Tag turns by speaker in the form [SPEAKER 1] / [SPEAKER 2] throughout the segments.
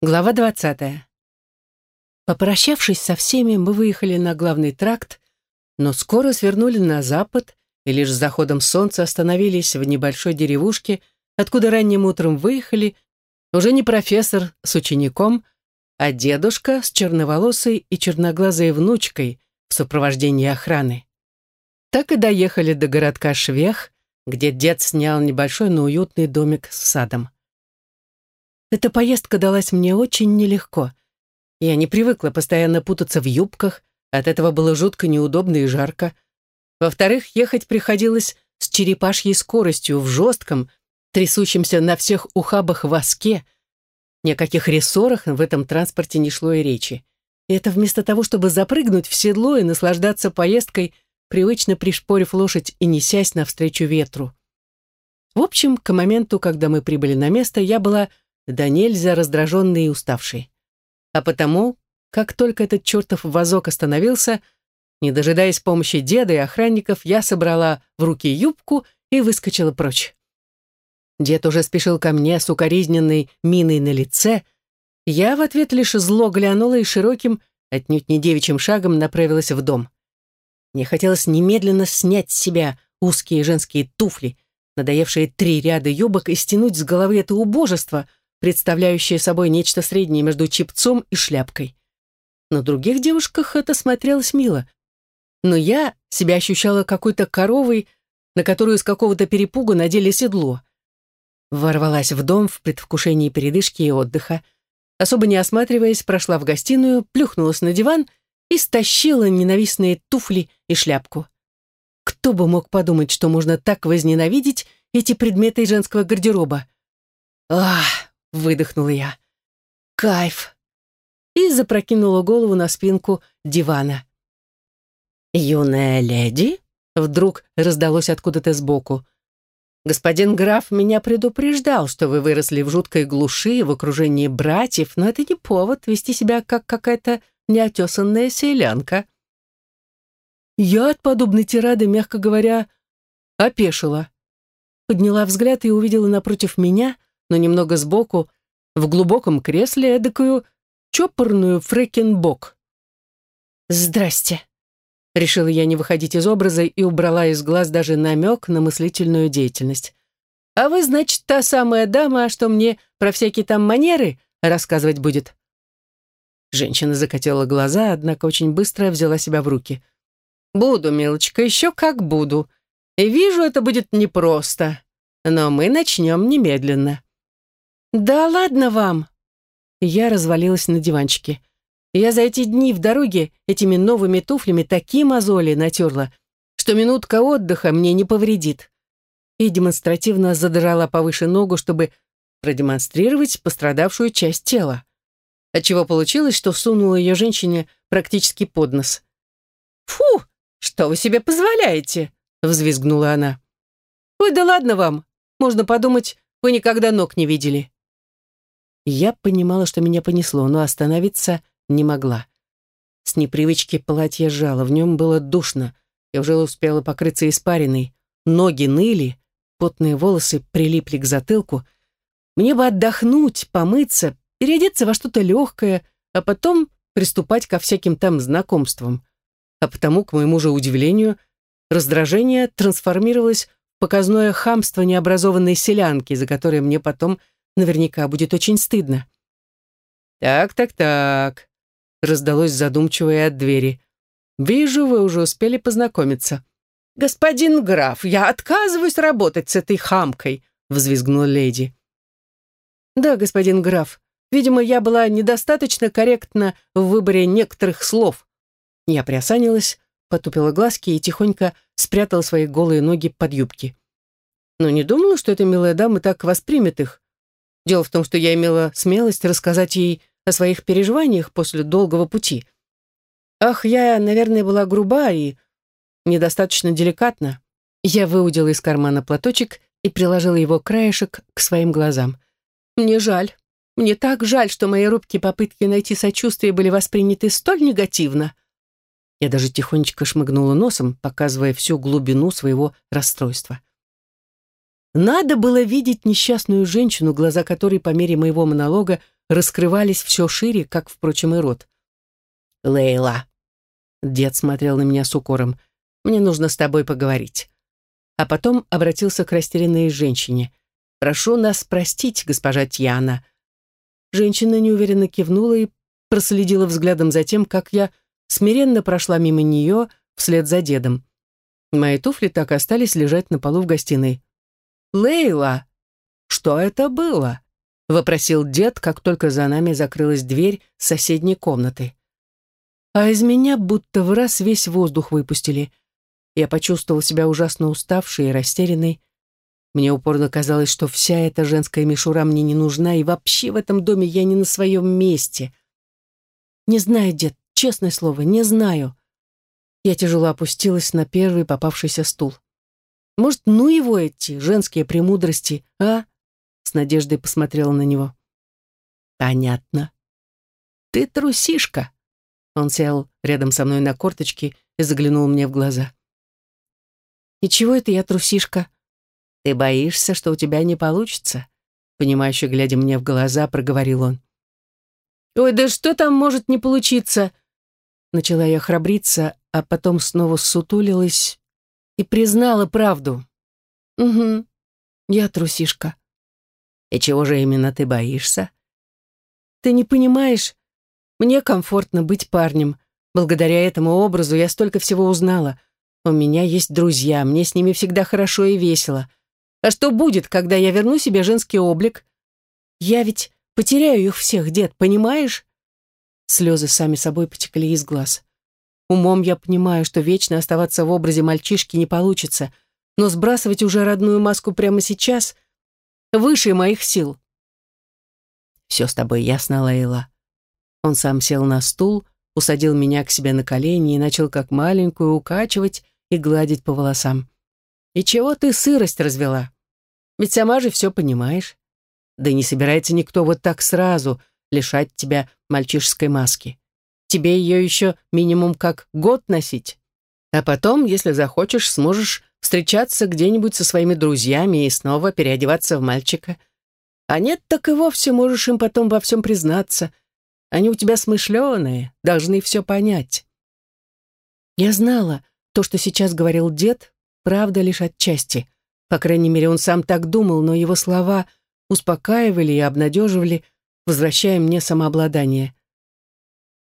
[SPEAKER 1] Глава двадцатая. Попрощавшись со всеми, мы выехали на главный тракт, но скоро свернули на запад и лишь с заходом солнца остановились в небольшой деревушке, откуда ранним утром выехали уже не профессор с учеником, а дедушка с черноволосой и черноглазой внучкой в сопровождении охраны. Так и доехали до городка Швех, где дед снял небольшой, но уютный домик с садом. Эта поездка далась мне очень нелегко. Я не привыкла постоянно путаться в юбках, от этого было жутко неудобно и жарко. Во-вторых, ехать приходилось с черепашьей скоростью в жестком, трясущемся на всех ухабах воске. Ни о каких рессорах в этом транспорте не шло и речи. И это вместо того, чтобы запрыгнуть в седло и наслаждаться поездкой, привычно пришпорив лошадь и несясь навстречу ветру. В общем, к моменту, когда мы прибыли на место, я была да нельзя раздраженный и уставший. А потому, как только этот чертов вазок остановился, не дожидаясь помощи деда и охранников, я собрала в руки юбку и выскочила прочь. Дед уже спешил ко мне с укоризненной миной на лице. Я в ответ лишь зло глянула и широким, отнюдь не девичьим шагом направилась в дом. Мне хотелось немедленно снять с себя узкие женские туфли, надоевшие три ряда юбок, и стянуть с головы это убожество — представляющее собой нечто среднее между чипцом и шляпкой. На других девушках это смотрелось мило. Но я себя ощущала какой-то коровой, на которую с какого-то перепуга надели седло. Ворвалась в дом в предвкушении передышки и отдыха. Особо не осматриваясь, прошла в гостиную, плюхнулась на диван и стащила ненавистные туфли и шляпку. Кто бы мог подумать, что можно так возненавидеть эти предметы женского гардероба? Ах! — выдохнула я. «Кайф!» И запрокинула голову на спинку дивана. «Юная леди?» — вдруг раздалось откуда-то сбоку. «Господин граф меня предупреждал, что вы выросли в жуткой глуши в окружении братьев, но это не повод вести себя как какая-то неотесанная селянка». Я от подобной тирады, мягко говоря, опешила. Подняла взгляд и увидела напротив меня — но немного сбоку, в глубоком кресле эдакую чопорную фрекенбок. «Здрасте», — решила я не выходить из образа и убрала из глаз даже намек на мыслительную деятельность. «А вы, значит, та самая дама, что мне про всякие там манеры рассказывать будет?» Женщина закатила глаза, однако очень быстро взяла себя в руки. «Буду, милочка, еще как буду. И вижу, это будет непросто. Но мы начнем немедленно». «Да ладно вам!» Я развалилась на диванчике. Я за эти дни в дороге этими новыми туфлями такие мозоли натерла, что минутка отдыха мне не повредит. И демонстративно задрала повыше ногу, чтобы продемонстрировать пострадавшую часть тела. Отчего получилось, что сунула ее женщине практически под нос. «Фу! Что вы себе позволяете?» — взвизгнула она. «Ой, да ладно вам! Можно подумать, вы никогда ног не видели». Я понимала, что меня понесло, но остановиться не могла. С непривычки платье жало, в нем было душно. Я уже успела покрыться испариной. Ноги ныли, потные волосы прилипли к затылку. Мне бы отдохнуть, помыться, переодеться во что-то легкое, а потом приступать ко всяким там знакомствам. А потому, к моему же удивлению, раздражение трансформировалось в показное хамство необразованной селянки, за которое мне потом Наверняка будет очень стыдно. «Так, так, так», — раздалось задумчивое от двери. «Вижу, вы уже успели познакомиться». «Господин граф, я отказываюсь работать с этой хамкой», — взвизгнула леди. «Да, господин граф, видимо, я была недостаточно корректна в выборе некоторых слов». Я приосанилась, потупила глазки и тихонько спрятала свои голые ноги под юбки. Но не думала, что эта милая дама так воспримет их. Дело в том, что я имела смелость рассказать ей о своих переживаниях после долгого пути. Ах, я, наверное, была груба и недостаточно деликатна. Я выудила из кармана платочек и приложила его краешек к своим глазам. Мне жаль. Мне так жаль, что мои робкие попытки найти сочувствие были восприняты столь негативно. Я даже тихонечко шмыгнула носом, показывая всю глубину своего расстройства. Надо было видеть несчастную женщину, глаза которой по мере моего монолога раскрывались все шире, как, впрочем, и рот. «Лейла!» Дед смотрел на меня с укором. «Мне нужно с тобой поговорить». А потом обратился к растерянной женщине. «Прошу нас простить, госпожа Тьяна». Женщина неуверенно кивнула и проследила взглядом за тем, как я смиренно прошла мимо нее вслед за дедом. Мои туфли так и остались лежать на полу в гостиной. «Лейла, что это было?» — вопросил дед, как только за нами закрылась дверь соседней комнаты. А из меня будто в раз весь воздух выпустили. Я почувствовал себя ужасно уставшей и растерянной. Мне упорно казалось, что вся эта женская мишура мне не нужна, и вообще в этом доме я не на своем месте. Не знаю, дед, честное слово, не знаю. Я тяжело опустилась на первый попавшийся стул. Может, ну его эти женские премудрости, а? С надеждой посмотрела на него. Понятно. Ты трусишка. Он сел рядом со мной на корточки и заглянул мне в глаза. «Ничего это я трусишка. Ты боишься, что у тебя не получится?» Понимающе глядя мне в глаза, проговорил он. «Ой, да что там может не получиться?» Начала я храбриться, а потом снова сутулилась и признала правду. «Угу, я трусишка». «И чего же именно ты боишься?» «Ты не понимаешь, мне комфортно быть парнем. Благодаря этому образу я столько всего узнала. У меня есть друзья, мне с ними всегда хорошо и весело. А что будет, когда я верну себе женский облик? Я ведь потеряю их всех, дед, понимаешь?» Слезы сами собой потекли из глаз. Умом я понимаю, что вечно оставаться в образе мальчишки не получится, но сбрасывать уже родную маску прямо сейчас выше моих сил. «Все с тобой ясно, Лейла». Он сам сел на стул, усадил меня к себе на колени и начал как маленькую укачивать и гладить по волосам. «И чего ты сырость развела? Ведь сама же все понимаешь. Да не собирается никто вот так сразу лишать тебя мальчишеской маски. Тебе ее еще минимум как год носить. А потом, если захочешь, сможешь встречаться где-нибудь со своими друзьями и снова переодеваться в мальчика. А нет, так и вовсе можешь им потом во всем признаться. Они у тебя смышленые, должны все понять. Я знала, то, что сейчас говорил дед, правда лишь отчасти. По крайней мере, он сам так думал, но его слова успокаивали и обнадеживали, возвращая мне самообладание.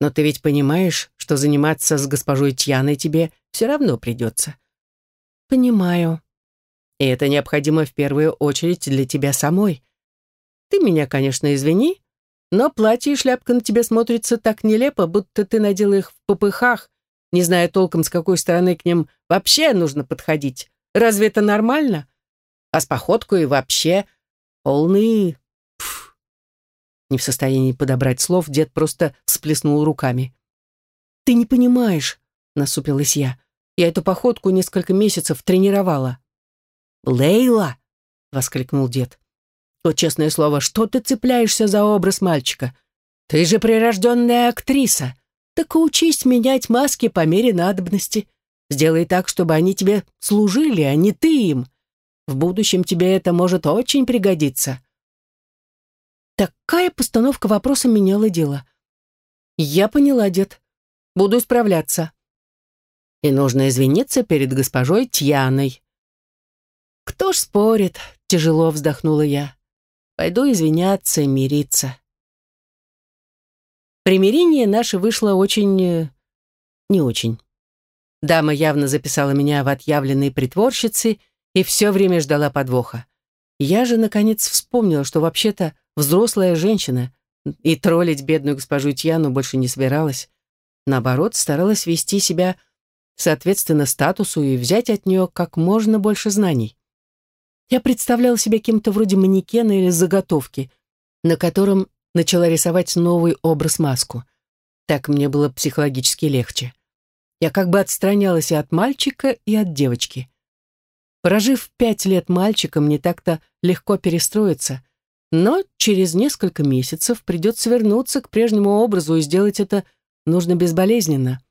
[SPEAKER 1] Но ты ведь понимаешь, что заниматься с госпожой Тьяной тебе все равно придется. Понимаю. И это необходимо в первую очередь для тебя самой. Ты меня, конечно, извини, но платье и шляпка на тебе смотрятся так нелепо, будто ты надела их в попыхах, не зная толком, с какой стороны к ним вообще нужно подходить. Разве это нормально? А с походкой вообще полный не в состоянии подобрать слов, дед просто всплеснул руками. «Ты не понимаешь», — насупилась я. «Я эту походку несколько месяцев тренировала». «Лейла!» — воскликнул дед. «Вот честное слово, что ты цепляешься за образ мальчика? Ты же прирожденная актриса. Так учись менять маски по мере надобности. Сделай так, чтобы они тебе служили, а не ты им. В будущем тебе это может очень пригодиться. Такая постановка вопроса меняла дело. Я поняла, дед. Буду справляться. И нужно извиниться перед госпожой Тьяной. Кто ж спорит, тяжело вздохнула я. Пойду извиняться и мириться. Примирение наше вышло очень... Э, не очень. Дама явно записала меня в отъявленные притворщицы и все время ждала подвоха. Я же, наконец, вспомнила, что вообще-то взрослая женщина, и троллить бедную госпожу Тьяну больше не собиралась. Наоборот, старалась вести себя соответственно статусу и взять от нее как можно больше знаний. Я представляла себя кем-то вроде манекена или заготовки, на котором начала рисовать новый образ-маску. Так мне было психологически легче. Я как бы отстранялась и от мальчика, и от девочки. Прожив пять лет мальчиком, не так-то легко перестроиться, но через несколько месяцев придется вернуться к прежнему образу и сделать это нужно безболезненно.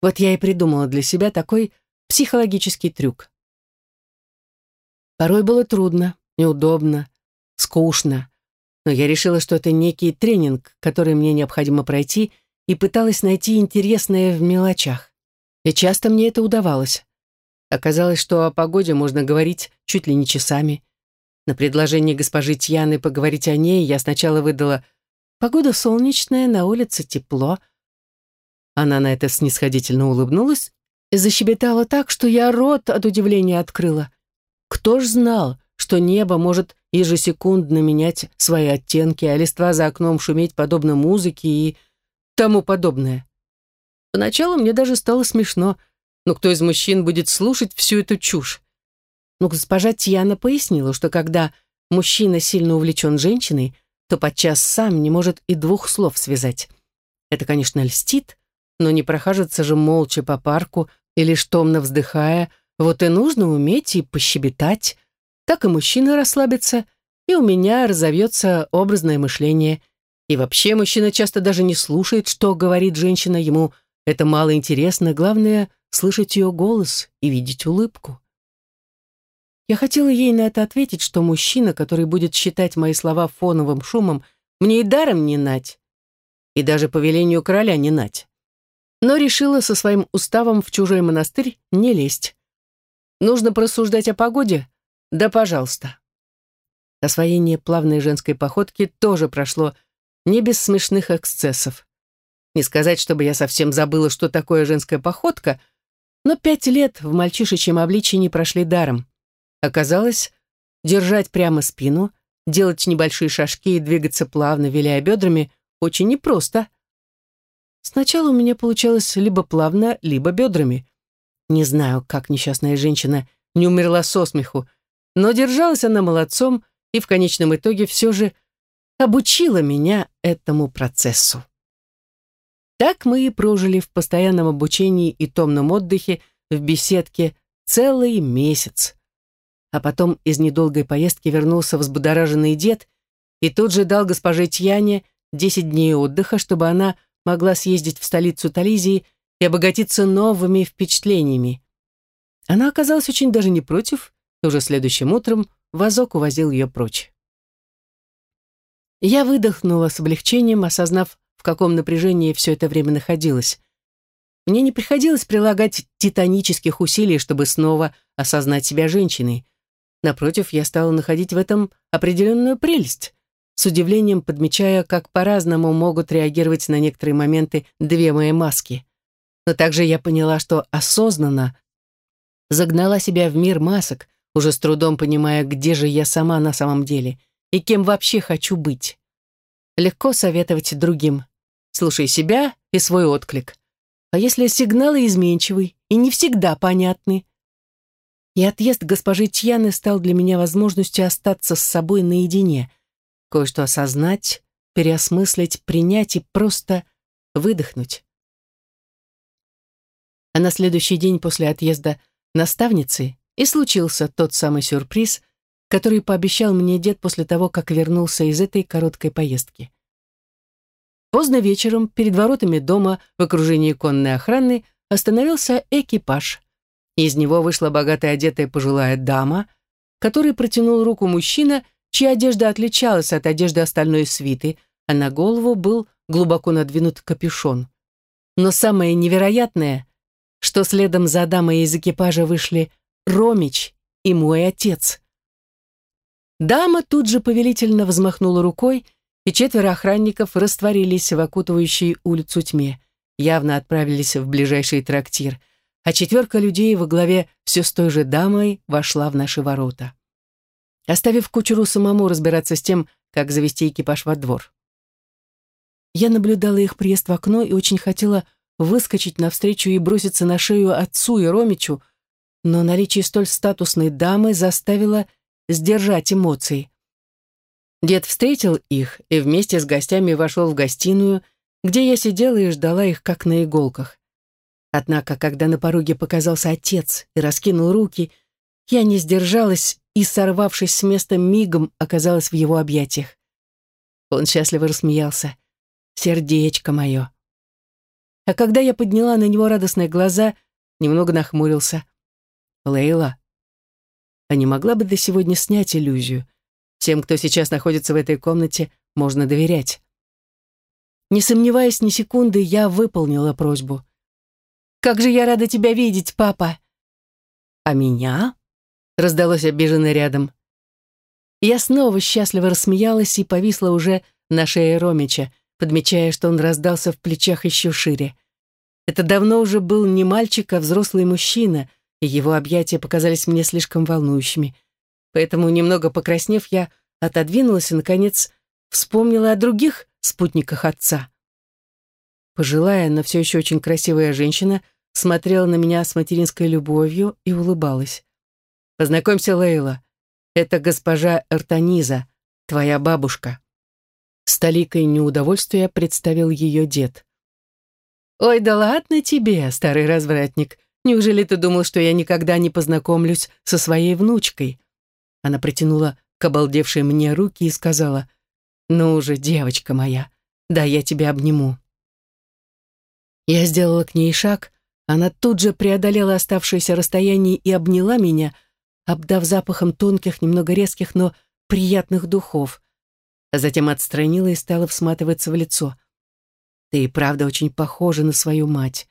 [SPEAKER 1] Вот я и придумала для себя такой психологический трюк. Порой было трудно, неудобно, скучно, но я решила, что это некий тренинг, который мне необходимо пройти, и пыталась найти интересное в мелочах. И часто мне это удавалось. Оказалось, что о погоде можно говорить чуть ли не часами. На предложение госпожи Тьяны поговорить о ней я сначала выдала «Погода солнечная, на улице тепло». Она на это снисходительно улыбнулась и защебетала так, что я рот от удивления открыла. Кто ж знал, что небо может ежесекундно менять свои оттенки, а листва за окном шуметь подобно музыке и тому подобное. Поначалу мне даже стало смешно, но кто из мужчин будет слушать всю эту чушь? Но госпожа Тьяна пояснила, что когда мужчина сильно увлечен женщиной, то подчас сам не может и двух слов связать. Это, конечно, льстит, но не прохаживаться же молча по парку или штомно вздыхая, вот и нужно уметь и пощебетать, так и мужчина расслабится, и у меня разовьется образное мышление. И вообще мужчина часто даже не слушает, что говорит женщина, ему это мало интересно, главное — слышать ее голос и видеть улыбку. Я хотела ей на это ответить, что мужчина, который будет считать мои слова фоновым шумом, мне и даром не нать, и даже по велению короля не нать. Но решила со своим уставом в чужой монастырь не лезть. Нужно просуждать о погоде, да, пожалуйста. Освоение плавной женской походки тоже прошло не без смешных эксцессов. Не сказать, чтобы я совсем забыла, что такое женская походка, но пять лет в мальчишечьем обличии не прошли даром. Оказалось, держать прямо спину, делать небольшие шажки и двигаться плавно, виляя бедрами, очень непросто. Сначала у меня получалось либо плавно, либо бедрами. Не знаю, как несчастная женщина не умерла со смеху, но держалась она молодцом и в конечном итоге все же обучила меня этому процессу. Так мы и прожили в постоянном обучении и томном отдыхе в беседке целый месяц. А потом из недолгой поездки вернулся взбудораженный дед и тут же дал госпоже Тьяне 10 дней отдыха, чтобы она могла съездить в столицу Тализии и обогатиться новыми впечатлениями. Она оказалась очень даже не против и уже следующим утром вазок увозил ее прочь. Я выдохнула с облегчением, осознав, в каком напряжении все это время находилась. Мне не приходилось прилагать титанических усилий, чтобы снова осознать себя женщиной. Напротив, я стала находить в этом определенную прелесть, с удивлением подмечая, как по-разному могут реагировать на некоторые моменты две мои маски. Но также я поняла, что осознанно загнала себя в мир масок, уже с трудом понимая, где же я сама на самом деле и кем вообще хочу быть. Легко советовать другим. Слушай себя и свой отклик. А если сигналы изменчивый и не всегда понятны? И отъезд госпожи Тьяны стал для меня возможностью остаться с собой наедине, кое-что осознать, переосмыслить, принять и просто выдохнуть. А на следующий день после отъезда наставницы и случился тот самый сюрприз, который пообещал мне дед после того, как вернулся из этой короткой поездки. Поздно вечером перед воротами дома в окружении конной охраны остановился экипаж. Из него вышла богато одетая пожилая дама, которой протянул руку мужчина, чья одежда отличалась от одежды остальной свиты, а на голову был глубоко надвинут капюшон. Но самое невероятное, что следом за дамой из экипажа вышли Ромич и мой отец. Дама тут же повелительно взмахнула рукой, и четверо охранников растворились в окутывающей улицу тьме, явно отправились в ближайший трактир, а четверка людей во главе все с той же дамой вошла в наши ворота, оставив кучеру самому разбираться с тем, как завести экипаж во двор. Я наблюдала их приезд в окно и очень хотела выскочить навстречу и броситься на шею отцу и Ромичу, но наличие столь статусной дамы заставило сдержать эмоции. Дед встретил их и вместе с гостями вошел в гостиную, где я сидела и ждала их как на иголках. Однако, когда на пороге показался отец и раскинул руки, я не сдержалась и, сорвавшись с места, мигом оказалась в его объятиях. Он счастливо рассмеялся. «Сердечко мое!» А когда я подняла на него радостные глаза, немного нахмурился. «Лейла, а не могла бы до сегодня снять иллюзию. Всем, кто сейчас находится в этой комнате, можно доверять. Не сомневаясь ни секунды, я выполнила просьбу. «Как же я рада тебя видеть, папа!» «А меня?» — раздалось обиженно рядом. Я снова счастливо рассмеялась и повисла уже на шее Ромича, подмечая, что он раздался в плечах еще шире. Это давно уже был не мальчик, а взрослый мужчина, и его объятия показались мне слишком волнующими. Поэтому, немного покраснев, я отодвинулась и, наконец, вспомнила о других спутниках отца. Пожилая, но все еще очень красивая женщина смотрела на меня с материнской любовью и улыбалась. «Познакомься, Лейла. Это госпожа Эртаниза, твоя бабушка». С толикой неудовольствия представил ее дед. «Ой, да ладно тебе, старый развратник. Неужели ты думал, что я никогда не познакомлюсь со своей внучкой?» Она протянула к обалдевшей мне руки и сказала, «Ну уже, девочка моя, да я тебя обниму». Я сделала к ней шаг, она тут же преодолела оставшееся расстояние и обняла меня, обдав запахом тонких, немного резких, но приятных духов а затем отстранила и стала всматриваться в лицо. «Ты и правда очень похожа на свою мать.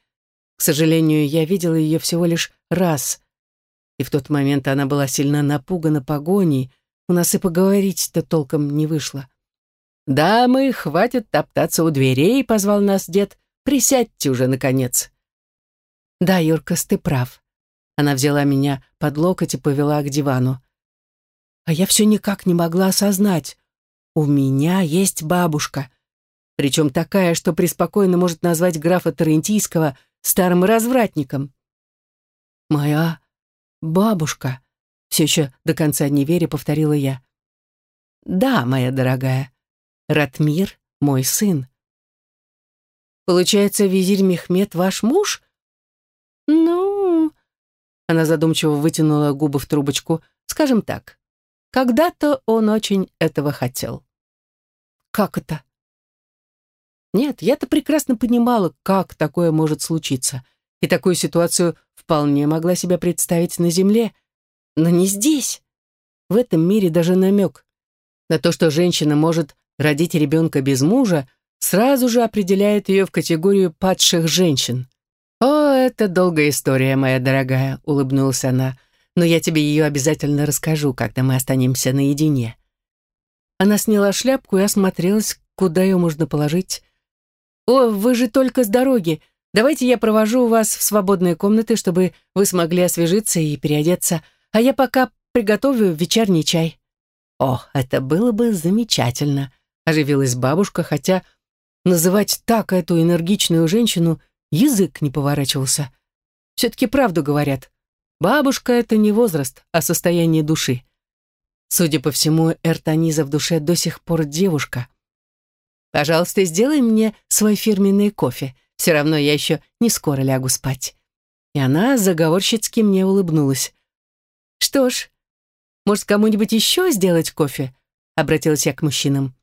[SPEAKER 1] К сожалению, я видела ее всего лишь раз, и в тот момент она была сильно напугана погоней, у нас и поговорить-то толком не вышло. «Дамы, хватит топтаться у дверей», — позвал нас дед. «Присядьте уже, наконец». «Да, Юркас, ты прав». Она взяла меня под локоть и повела к дивану. А я все никак не могла осознать, у меня есть бабушка, причем такая, что преспокойно может назвать графа Тарентийского старым развратником. Моя бабушка, все еще до конца не веря, повторила я. Да, моя дорогая, Ратмир — мой сын. Получается, визирь Мехмед ваш муж? Ну... Она задумчиво вытянула губы в трубочку. Скажем так, когда-то он очень этого хотел. Как это? Нет, я-то прекрасно понимала, как такое может случиться, и такую ситуацию вполне могла себе представить на Земле, но не здесь. В этом мире даже намек на то, что женщина может родить ребенка без мужа, сразу же определяет ее в категорию падших женщин. «О, это долгая история, моя дорогая», — улыбнулась она, «но я тебе ее обязательно расскажу, когда мы останемся наедине». Она сняла шляпку и осмотрелась, куда ее можно положить. «О, вы же только с дороги. Давайте я провожу вас в свободные комнаты, чтобы вы смогли освежиться и переодеться, а я пока приготовлю вечерний чай». «О, это было бы замечательно», — оживилась бабушка, хотя называть так эту энергичную женщину язык не поворачивался. Все-таки правду говорят. Бабушка — это не возраст, а состояние души. Судя по всему, Эртаниза в душе до сих пор девушка. «Пожалуйста, сделай мне свой фирменный кофе. Все равно я еще не скоро лягу спать». И она заговорщицки мне улыбнулась. «Что ж, может, кому-нибудь еще сделать кофе?» Обратилась я к мужчинам.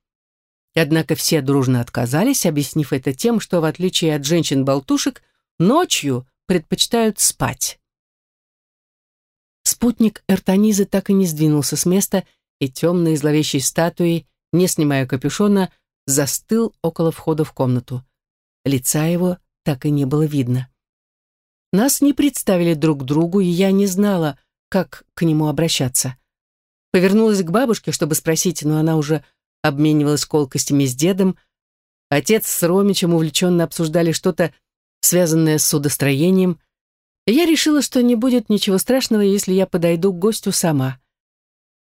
[SPEAKER 1] Однако все дружно отказались, объяснив это тем, что, в отличие от женщин-болтушек, ночью предпочитают спать. Спутник Эртанизы так и не сдвинулся с места, и темной зловещей статуей, не снимая капюшона, застыл около входа в комнату. Лица его так и не было видно. Нас не представили друг другу, и я не знала, как к нему обращаться. Повернулась к бабушке, чтобы спросить, но она уже обменивалась колкостями с дедом. Отец с Ромичем увлеченно обсуждали что-то, связанное с судостроением — я решила, что не будет ничего страшного, если я подойду к гостю сама.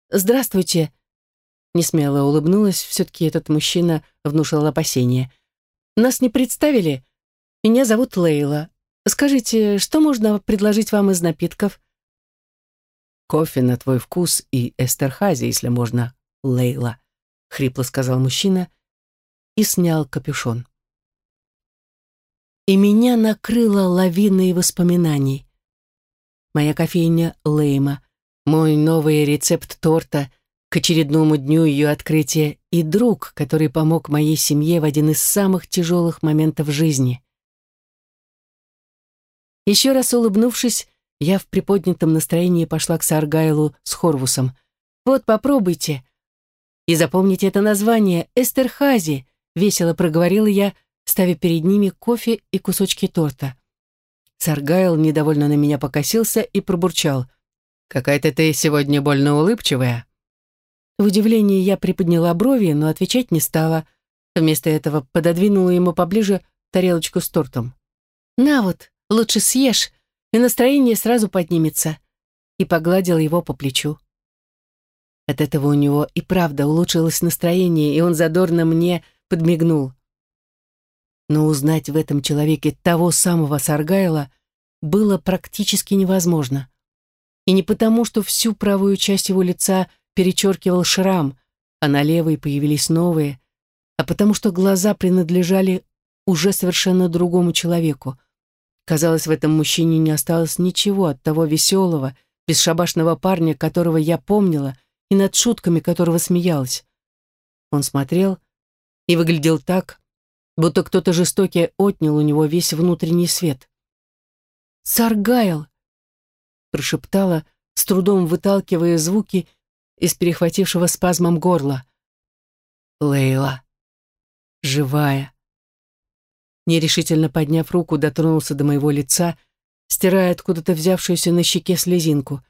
[SPEAKER 1] «Здравствуйте», — несмело улыбнулась, все-таки этот мужчина внушил опасения. «Нас не представили? Меня зовут Лейла. Скажите, что можно предложить вам из напитков?» «Кофе на твой вкус и эстерхази, если можно, Лейла», — хрипло сказал мужчина и снял капюшон и меня накрыло лавиной воспоминаний. Моя кофейня Лейма, мой новый рецепт торта к очередному дню ее открытия и друг, который помог моей семье в один из самых тяжелых моментов жизни. Еще раз улыбнувшись, Я в приподнятом настроении пошла к Саргайлу с Хорвусом. «Вот, попробуйте. И запомните это название — Эстерхази», — весело проговорила я, ставя перед ними кофе и кусочки торта. Саргайл недовольно на меня покосился и пробурчал. «Какая-то ты сегодня больно улыбчивая». В удивлении я приподняла брови, но отвечать не стала. Вместо этого пододвинула ему поближе тарелочку с тортом. «На вот, лучше съешь, и настроение сразу поднимется», и погладила его по плечу. От этого у него и правда улучшилось настроение, и он задорно мне подмигнул. Но узнать в этом человеке того самого Саргайла было практически невозможно. И не потому, что всю правую часть его лица перечеркивал шрам, а на левой появились новые, а потому что глаза принадлежали уже совершенно другому человеку. Казалось, в этом мужчине не осталось ничего от того веселого, бесшабашного парня, которого я помнила, и над шутками которого смеялась. Он смотрел и выглядел так, будто кто-то жестокий отнял у него весь внутренний свет. «Саргайл!» прошептала, с трудом выталкивая звуки из перехватившего спазмом горла. «Лейла! Живая!» Нерешительно подняв руку, дотронулся до моего лица, стирая откуда-то взявшуюся на щеке слезинку.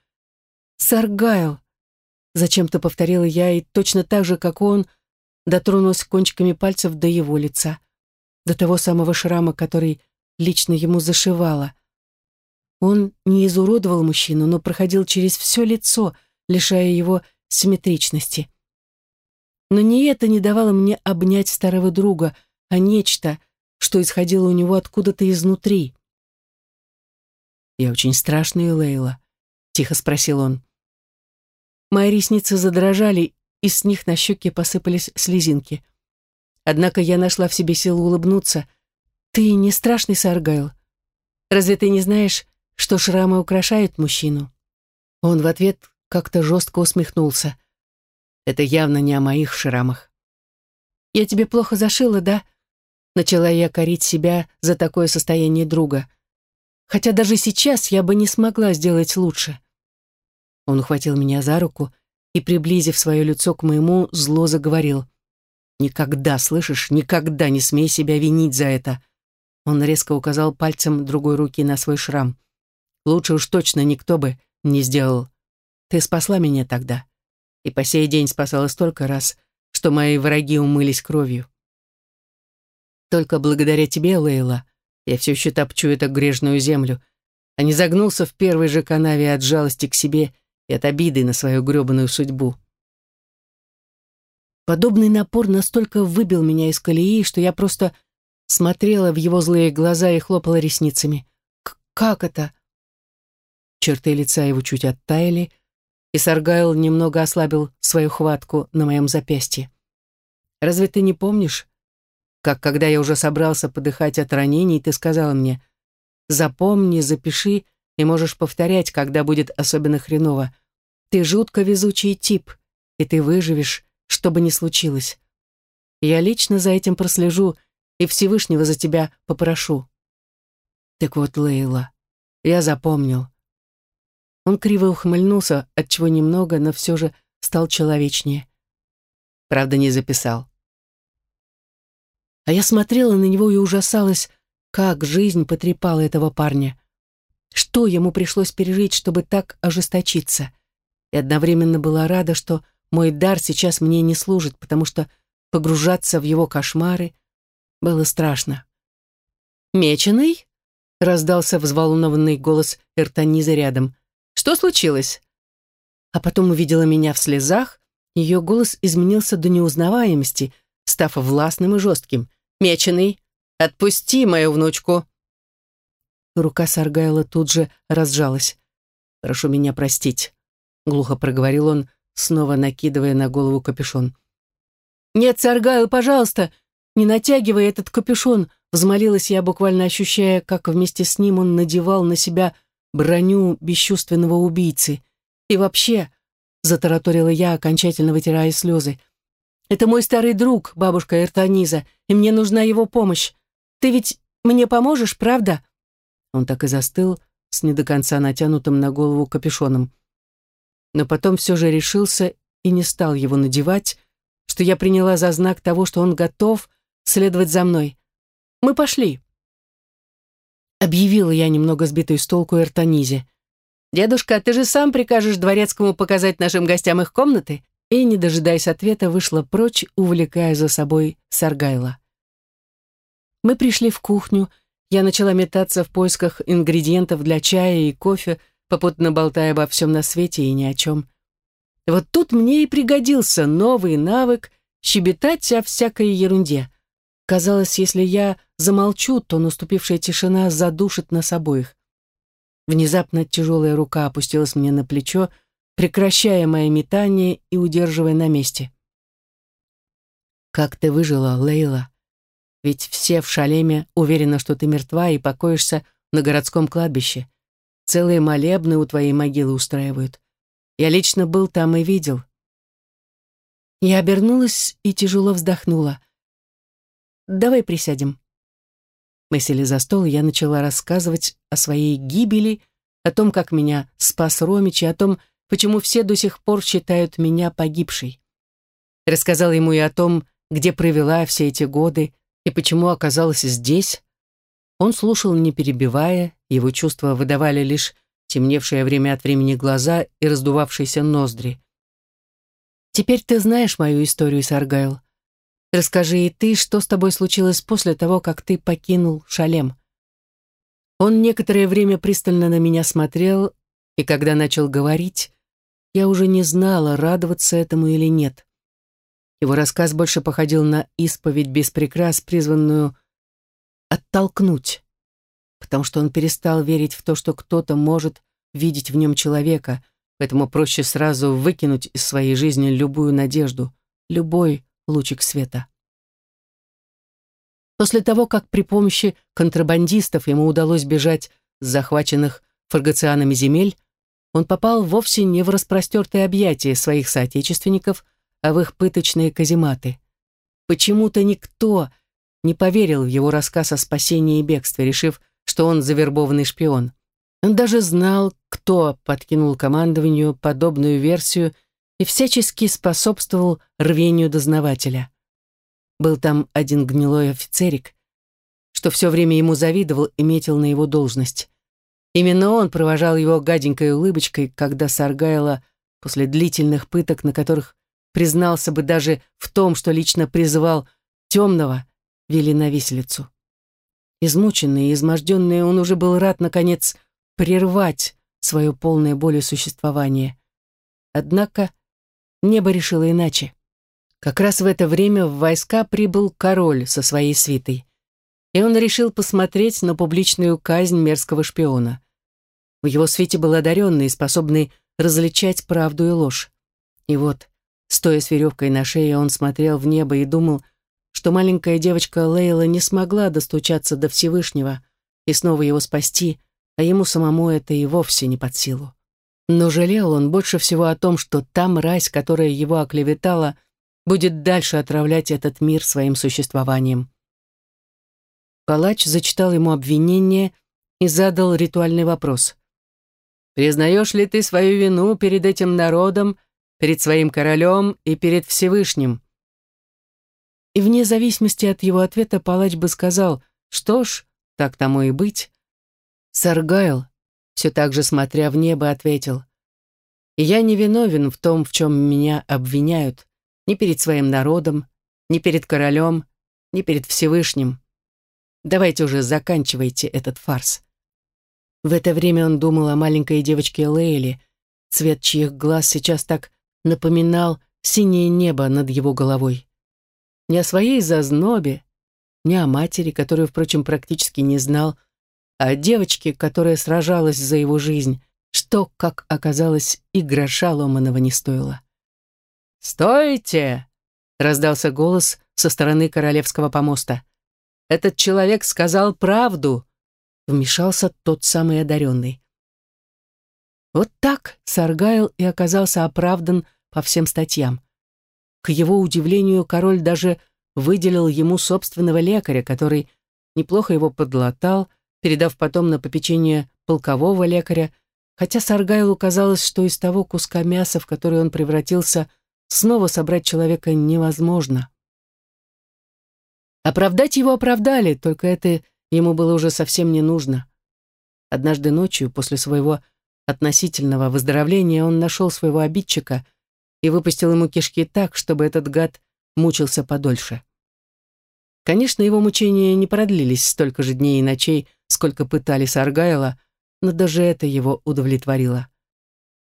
[SPEAKER 1] «Саргайл!» Зачем-то повторила я, и точно так же, как он, дотронулась кончиками пальцев до его лица, до того самого шрама, который лично ему зашивала. Он не изуродовал мужчину, но проходил через все лицо, лишая его симметричности. Но не это не давало мне обнять старого друга, а нечто, что исходило у него откуда-то изнутри. «Я очень страшный, Лейла», — тихо спросил он. Мои ресницы задрожали, и с них на щеке посыпались слезинки. Однако я нашла в себе силу улыбнуться. «Ты не страшный, Саргайл? Разве ты не знаешь, что шрамы украшают мужчину?» Он в ответ как-то жестко усмехнулся. «Это явно не о моих шрамах». «Я тебе плохо зашила, да?» Начала я корить себя за такое состояние друга. Хотя даже сейчас я бы не смогла сделать лучше. Он ухватил меня за руку и, приблизив свое лицо к моему, зло заговорил. «Никогда, слышишь, никогда не смей себя винить за это!» Он резко указал пальцем другой руки на свой шрам. «Лучше уж точно никто бы не сделал. Ты спасла меня тогда. И по сей день спасала столько раз, что мои враги умылись кровью. Только благодаря тебе, Лейла, я все еще топчу эту грешную землю, а не загнулся в первой же канаве от жалости к себе и от обиды на свою гребаную судьбу. Подобный напор настолько выбил меня из колеи, что я просто смотрела в его злые глаза и хлопала ресницами. «Как это?» Черты лица его чуть оттаяли, и Саргайл немного ослабил свою хватку на моем запястье. «Разве ты не помнишь, как когда я уже собрался подыхать от ранений, ты сказала мне, «Запомни, запиши и можешь повторять, когда будет особенно хреново. Ты жутко везучий тип, и ты выживешь, что бы ни случилось. Я лично за этим прослежу и Всевышнего за тебя попрошу. Так вот, Лейла, я запомнил. Он криво ухмыльнулся, отчего немного, но все же стал человечнее. Правда, не записал. А я смотрела на него и ужасалась, как жизнь потрепала этого парня. Что ему пришлось пережить, чтобы так ожесточиться? И одновременно была рада, что мой дар сейчас мне не служит, потому что погружаться в его кошмары было страшно. «Меченый?» — раздался взволнованный голос Эртониза рядом. «Что случилось?» А потом увидела меня в слезах, ее голос изменился до неузнаваемости, став властным и жестким. «Меченый, отпусти мою внучку!» Рука Саргайла тут же разжалась. «Прошу меня простить», — глухо проговорил он, снова накидывая на голову капюшон. «Нет, Саргайл, пожалуйста, не натягивай этот капюшон», — взмолилась я, буквально ощущая, как вместе с ним он надевал на себя броню бесчувственного убийцы. «И вообще», — затараторила я, окончательно вытирая слезы, «это мой старый друг, бабушка Эртониза, и мне нужна его помощь. Ты ведь мне поможешь, правда?» Он так и застыл, с не до конца натянутым на голову капюшоном. Но потом все же решился и не стал его надевать, что я приняла за знак того, что он готов следовать за мной. «Мы пошли!» Объявила я немного сбитую с толку Эртонизе. «Дедушка, ты же сам прикажешь дворецкому показать нашим гостям их комнаты?» И, не дожидаясь ответа, вышла прочь, увлекая за собой Саргайла. Мы пришли в кухню, я начала метаться в поисках ингредиентов для чая и кофе, попутно болтая обо всем на свете и ни о чем. Вот тут мне и пригодился новый навык щебетать о всякой ерунде. Казалось, если я замолчу, то наступившая тишина задушит нас обоих. Внезапно тяжелая рука опустилась мне на плечо, прекращая мои метания и удерживая на месте. «Как ты выжила, Лейла? Ведь все в Шалеме уверены, что ты мертва и покоишься на городском кладбище. Целые молебны у твоей могилы устраивают. Я лично был там и видел». Я обернулась и тяжело вздохнула. «Давай присядем». Мы сели за стол, и я начала рассказывать о своей гибели, о том, как меня спас Ромич, и о том, почему все до сих пор считают меня погибшей. Рассказала ему и о том, где провела все эти годы и почему оказалась здесь. Он слушал, не перебивая, его чувства выдавали лишь темневшие время от времени глаза и раздувавшиеся ноздри. «Теперь ты знаешь мою историю, Саргайл. Расскажи и ты, что с тобой случилось после того, как ты покинул Шалем. Он некоторое время пристально на меня смотрел, и когда начал говорить, я уже не знала, радоваться этому или нет. Его рассказ больше походил на исповедь без прикрас, призванную оттолкнуть, потому что он перестал верить в то, что кто-то может видеть в нем человека, поэтому проще сразу выкинуть из своей жизни любую надежду, любой лучик света. После того, как при помощи контрабандистов ему удалось бежать с захваченных фаргацианами земель, он попал вовсе не в распростертые объятия своих соотечественников, а в их пыточные казематы. Почему-то никто не поверил в его рассказ о спасении и бегстве, решив, что он завербованный шпион. Он даже знал, кто подкинул командованию подобную версию и всячески способствовал рвению дознавателя. Был там один гнилой офицерик, что все время ему завидовал и метил на его должность. Именно он провожал его гаденькой улыбочкой, когда Саргайла после длительных пыток, на которых признался бы даже в том, что лично призывал темного, вели на виселицу. Измученный и изможденный, он уже был рад, наконец, прервать свое полное боли существование. Однако Небо решило иначе. Как раз в это время в войска прибыл король со своей свитой. И он решил посмотреть на публичную казнь мерзкого шпиона. В его свите был одаренный, способный различать правду и ложь. И вот, стоя с веревкой на шее, он смотрел в небо и думал, что маленькая девочка Лейла не смогла достучаться до Всевышнего и снова его спасти, а ему самому это и вовсе не под силу. Но жалел он больше всего о том, что та мразь, которая его оклеветала, будет дальше отравлять этот мир своим существованием. Палач зачитал ему обвинение и задал ритуальный вопрос. «Признаешь ли ты свою вину перед этим народом, перед своим королем и перед Всевышним?» И вне зависимости от его ответа палач бы сказал, «Что ж, так тому и быть». Саргайл, все так же смотря в небо, ответил, «Я не виновен в том, в чем меня обвиняют, ни перед своим народом, ни перед королем, ни перед Всевышним. Давайте уже заканчивайте этот фарс». В это время он думал о маленькой девочке Лейли, цвет чьих глаз сейчас так напоминал синее небо над его головой. Не о своей зазнобе, не о матери, которую, впрочем, практически не знал, а девочке, которая сражалась за его жизнь, что, как оказалось, и гроша ломаного не стоило. «Стойте!» — раздался голос со стороны королевского помоста. «Этот человек сказал правду!» — вмешался тот самый одаренный. Вот так Саргайл и оказался оправдан по всем статьям. К его удивлению, король даже выделил ему собственного лекаря, который неплохо его подлатал, передав потом на попечение полкового лекаря, хотя Саргайлу казалось, что из того куска мяса, в который он превратился, снова собрать человека невозможно. Оправдать его оправдали, только это ему было уже совсем не нужно. Однажды ночью, после своего относительного выздоровления, он нашел своего обидчика и выпустил ему кишки так, чтобы этот гад мучился подольше. Конечно, его мучения не продлились столько же дней и ночей, сколько пытались Аргайла, но даже это его удовлетворило.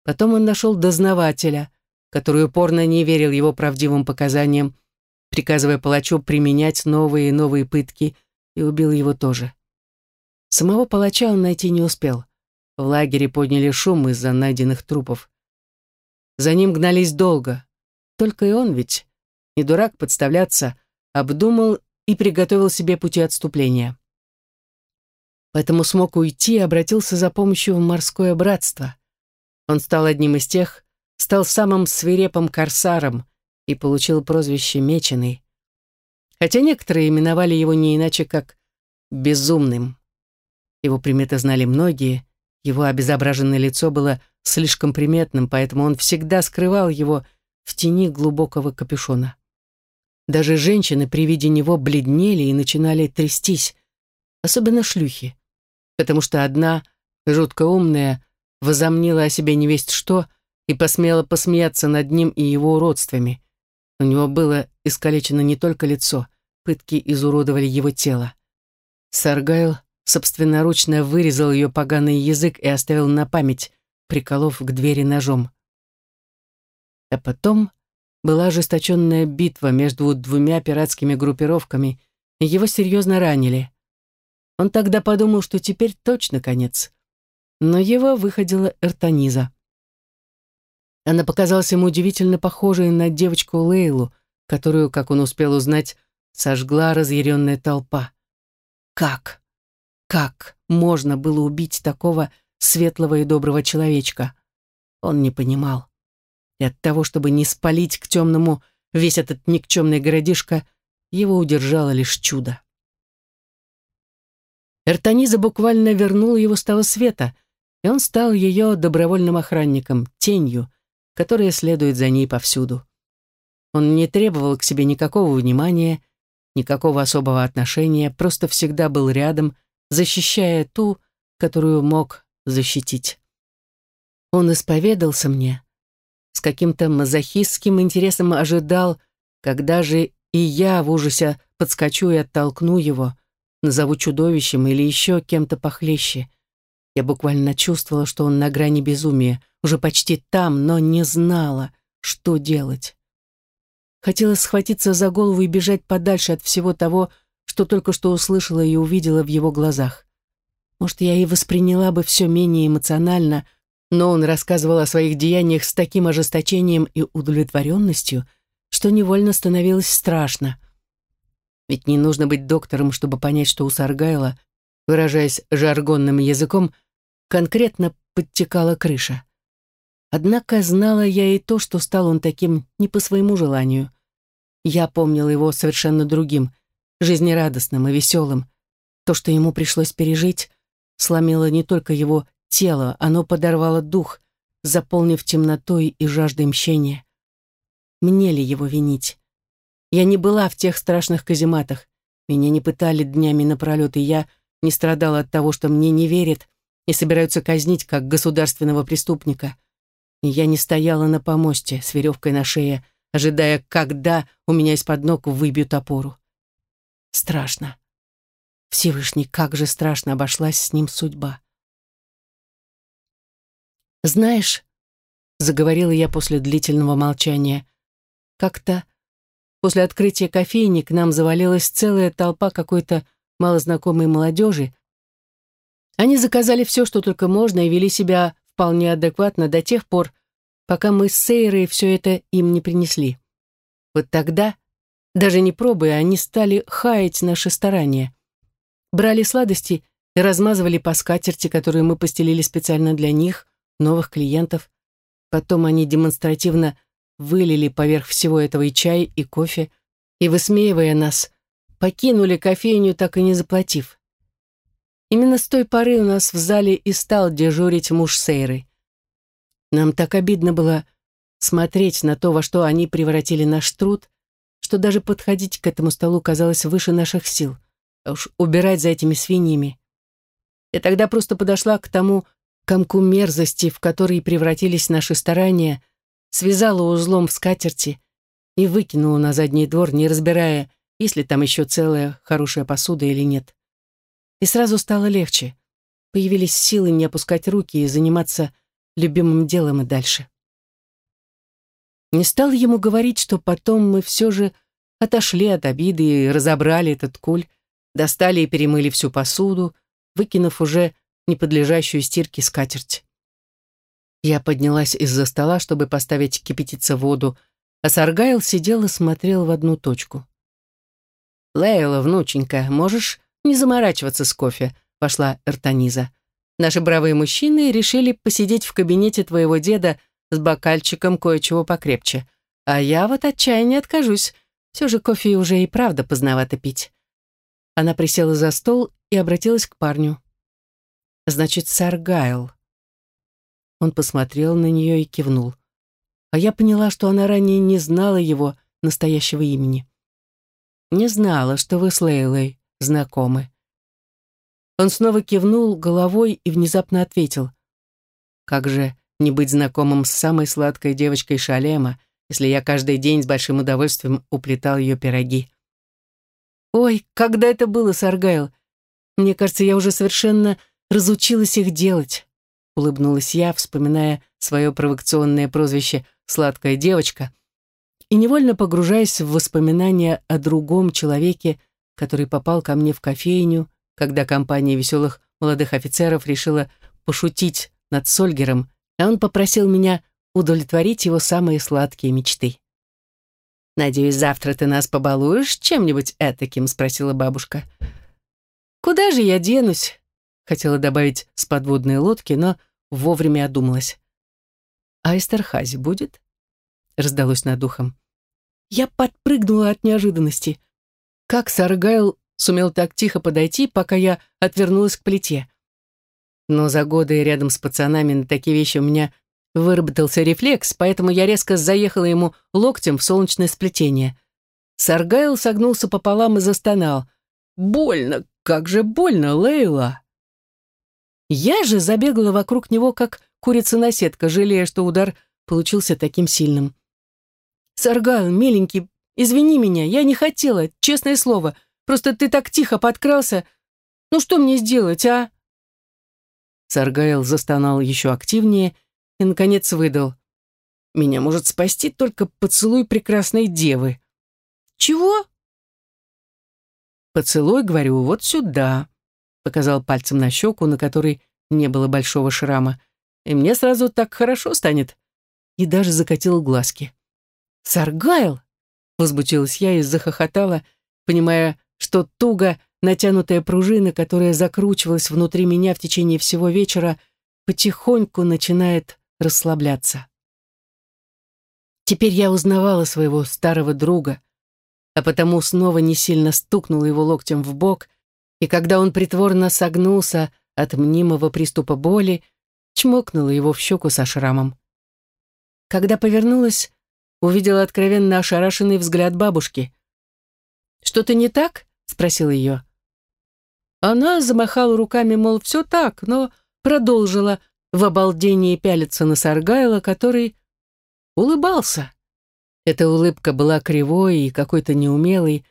[SPEAKER 1] Потом он нашел дознавателя, который упорно не верил его правдивым показаниям, приказывая палачу применять новые и новые пытки, и убил его тоже. Самого палача он найти не успел. В лагере подняли шум из-за найденных трупов. За ним гнались долго. Только и он ведь, не дурак подставляться, обдумал и приготовил себе пути отступления. Поэтому смог уйти и обратился за помощью в морское братство. Он стал одним из тех, стал самым свирепым корсаром и получил прозвище Меченый. Хотя некоторые именовали его не иначе, как «безумным». Его приметы знали многие, его обезображенное лицо было слишком приметным, поэтому он всегда скрывал его в тени глубокого капюшона. Даже женщины при виде него бледнели и начинали трястись, особенно шлюхи, потому что одна, жутко умная, возомнила о себе невесть что и посмела посмеяться над ним и его уродствами. У него было искалечено не только лицо, пытки изуродовали его тело. Саргайл собственноручно вырезал ее поганый язык и оставил на память, приколов к двери ножом. А потом была ожесточенная битва между двумя пиратскими группировками, и его серьезно ранили. Он тогда подумал, что теперь точно конец. Но его выходила Эртониза. Она показалась ему удивительно похожей на девочку Лейлу, которую, как он успел узнать, сожгла разъяренная толпа. Как? Как можно было убить такого светлого и доброго человечка? Он не понимал и от того, чтобы не спалить к темному весь этот никчемный городишко, его удержало лишь чудо. Эртониза буквально вернула его с того света, и он стал ее добровольным охранником, тенью, которая следует за ней повсюду. Он не требовал к себе никакого внимания, никакого особого отношения, просто всегда был рядом, защищая ту, которую мог защитить. Он исповедался мне, с каким-то мазохистским интересом ожидал, когда же и я в ужасе подскочу и оттолкну его, назову чудовищем или еще кем-то похлеще. Я буквально чувствовала, что он на грани безумия, уже почти там, но не знала, что делать. Хотелось схватиться за голову и бежать подальше от всего того, что только что услышала и увидела в его глазах. Может, я и восприняла бы все менее эмоционально, но он рассказывал о своих деяниях с таким ожесточением и удовлетворенностью, что невольно становилось страшно. Ведь не нужно быть доктором, чтобы понять, что у Саргайла, выражаясь жаргонным языком, конкретно подтекала крыша. Однако знала я и то, что стал он таким не по своему желанию. Я помнила его совершенно другим, жизнерадостным и веселым. То, что ему пришлось пережить, сломило не только его тело, оно подорвало дух, заполнив темнотой и жаждой мщения. Мне ли его винить? Я не была в тех страшных казематах, меня не пытали днями напролет, и я не страдала от того, что мне не верят и собираются казнить как государственного преступника. И я не стояла на помосте с веревкой на шее, ожидая, когда у меня из-под ног выбьют опору. Страшно. Всевышний, как же страшно обошлась с ним судьба. «Знаешь», — заговорила я после длительного молчания, «как-то после открытия кофейни к нам завалилась целая толпа какой-то малознакомой молодежи. Они заказали все, что только можно, и вели себя вполне адекватно до тех пор, пока мы с Сейрой все это им не принесли. Вот тогда, даже не пробуя, они стали хаять наши старания. Брали сладости и размазывали по скатерти, которую мы постелили специально для них, новых клиентов. Потом они демонстративно вылили поверх всего этого и чай, и кофе, и, высмеивая нас, покинули кофейню, так и не заплатив. Именно с той поры у нас в зале и стал дежурить муж Сейры. Нам так обидно было смотреть на то, во что они превратили наш труд, что даже подходить к этому столу казалось выше наших сил, а уж убирать за этими свиньями. Я тогда просто подошла к тому комку мерзости, в который превратились наши старания, связала узлом в скатерти и выкинула на задний двор, не разбирая, есть ли там еще целая хорошая посуда или нет. И сразу стало легче. Появились силы не опускать руки и заниматься любимым делом и дальше. Не стал ему говорить, что потом мы все же отошли от обиды и разобрали этот куль, достали и перемыли всю посуду, выкинув уже неподлежащую стирке скатерть. Я поднялась из-за стола, чтобы поставить кипятиться воду, а Саргайл сидел и смотрел в одну точку. «Лейла, внученька, можешь не заморачиваться с кофе», — вошла Эртаниза. «Наши бравые мужчины решили посидеть в кабинете твоего деда с бокальчиком кое-чего покрепче. А я вот отчаяние откажусь. Все же кофе уже и правда поздновато пить». Она присела за стол и обратилась к парню. «Значит, Саргайл». Он посмотрел на нее и кивнул. А я поняла, что она ранее не знала его настоящего имени. «Не знала, что вы с Лейлой знакомы. Он снова кивнул головой и внезапно ответил. «Как же не быть знакомым с самой сладкой девочкой Шалема, если я каждый день с большим удовольствием уплетал ее пироги?» «Ой, когда это было, Саргайл? Мне кажется, я уже совершенно разучилась их делать», улыбнулась я, вспоминая свое провокационное прозвище «сладкая девочка», и невольно погружаясь в воспоминания о другом человеке, который попал ко мне в кофейню, когда компания веселых молодых офицеров решила пошутить над Сольгером, а он попросил меня удовлетворить его самые сладкие мечты. «Надеюсь, завтра ты нас побалуешь чем-нибудь этаким?» — спросила бабушка. «Куда же я денусь?» — хотела добавить с подводной лодки, но вовремя одумалась. «А Эстерхази будет?» — раздалось над ухом. Я подпрыгнула от неожиданности. Как Саргайл сумел так тихо подойти, пока я отвернулась к плите? Но за годы рядом с пацанами на такие вещи у меня выработался рефлекс, поэтому я резко заехала ему локтем в солнечное сплетение. Саргайл согнулся пополам и застонал. «Больно! Как же больно, Лейла!» Я же забегала вокруг него, как курица-наседка, жалея, что удар получился таким сильным. «Саргайл, миленький, Извини меня, я не хотела, честное слово. Просто ты так тихо подкрался. Ну что мне сделать, а?» Саргайл застонал еще активнее и, наконец, выдал. «Меня может спасти только поцелуй прекрасной девы». «Чего?» «Поцелуй, говорю, вот сюда», — показал пальцем на щеку, на которой не было большого шрама. «И мне сразу так хорошо станет». И даже закатил глазки. «Саргайл!» Возмутилась я и захохотала, понимая, что туго натянутая пружина, которая закручивалась внутри меня в течение всего вечера, потихоньку начинает расслабляться. Теперь я узнавала своего старого друга, а потому снова не сильно стукнула его локтем в бок, и когда он притворно согнулся от мнимого приступа боли, чмокнула его в щеку со шрамом. Когда повернулась, увидела откровенно ошарашенный взгляд бабушки. «Что-то не так?» — спросила ее. Она замахала руками, мол, все так, но продолжила в обалдении пялиться на Саргайла, который улыбался. Эта улыбка была кривой и какой-то неумелой,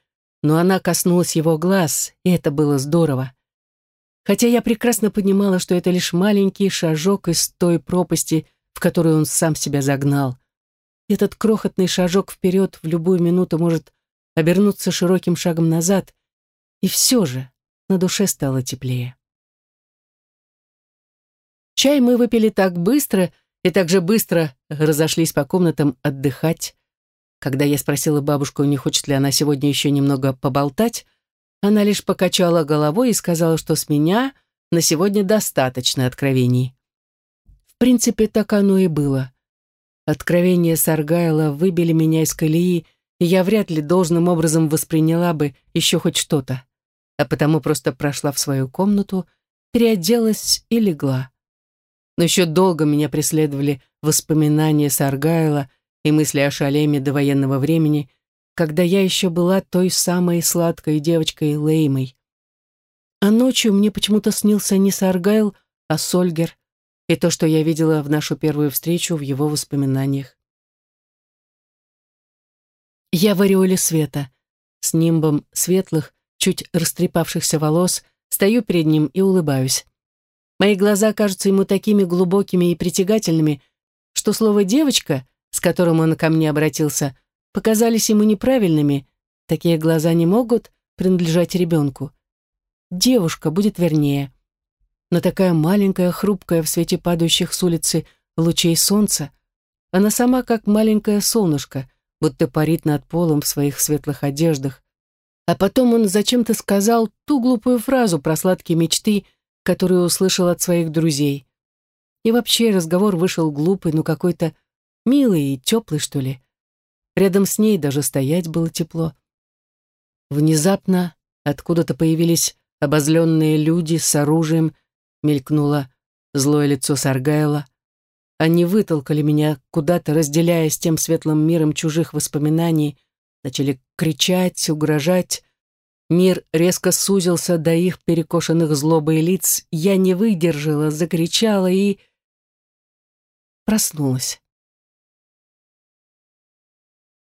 [SPEAKER 1] но она коснулась его глаз, и это было здорово. Хотя я прекрасно понимала, что это лишь маленький шажок из той пропасти, в которую он сам себя загнал. Этот крохотный шажок вперед в любую минуту может обернуться широким шагом назад, и все же на душе стало теплее. Чай мы выпили так быстро и так же быстро разошлись по комнатам отдыхать. Когда я спросила бабушку, не хочет ли она сегодня еще немного поболтать, она лишь покачала головой и сказала, что с меня на сегодня достаточно откровений. В принципе, так оно и было. Откровения Саргайла выбили меня из колеи, и я вряд ли должным образом восприняла бы еще хоть что-то, а потому просто прошла в свою комнату переоделась и легла. Но еще долго меня преследовали воспоминания Саргайла и мысли о шалеме до военного времени, когда я еще была той самой сладкой девочкой Леймой. А ночью мне почему-то снился не Саргайл, а Сольгер, и то, что я видела в нашу первую встречу в его воспоминаниях. Я в ореоле света, с нимбом светлых, чуть растрепавшихся волос, стою перед ним и улыбаюсь. Мои глаза кажутся ему такими глубокими и притягательными, что слово «девочка», с которым он ко мне обратился, показались ему неправильными. Такие глаза не могут принадлежать ребенку. Девушка будет вернее. Но такая маленькая, хрупкая в свете падающих с улицы лучей солнца, она сама как маленькое солнышко, будто парит над полом в своих светлых одеждах. А потом он зачем-то сказал ту глупую фразу про сладкие мечты, которую услышал от своих друзей. И вообще разговор вышел глупый, но какой-то милый и теплый, что ли. Рядом с ней даже стоять было тепло. Внезапно откуда-то появились обозленные люди с оружием, мелькнуло злое лицо Саргайла. Они вытолкали меня куда-то, разделяя с тем светлым миром чужих воспоминаний, начали кричать, угрожать. Мир резко сузился до их перекошенных злобой лиц. Я не выдержала, закричала и... Проснулась.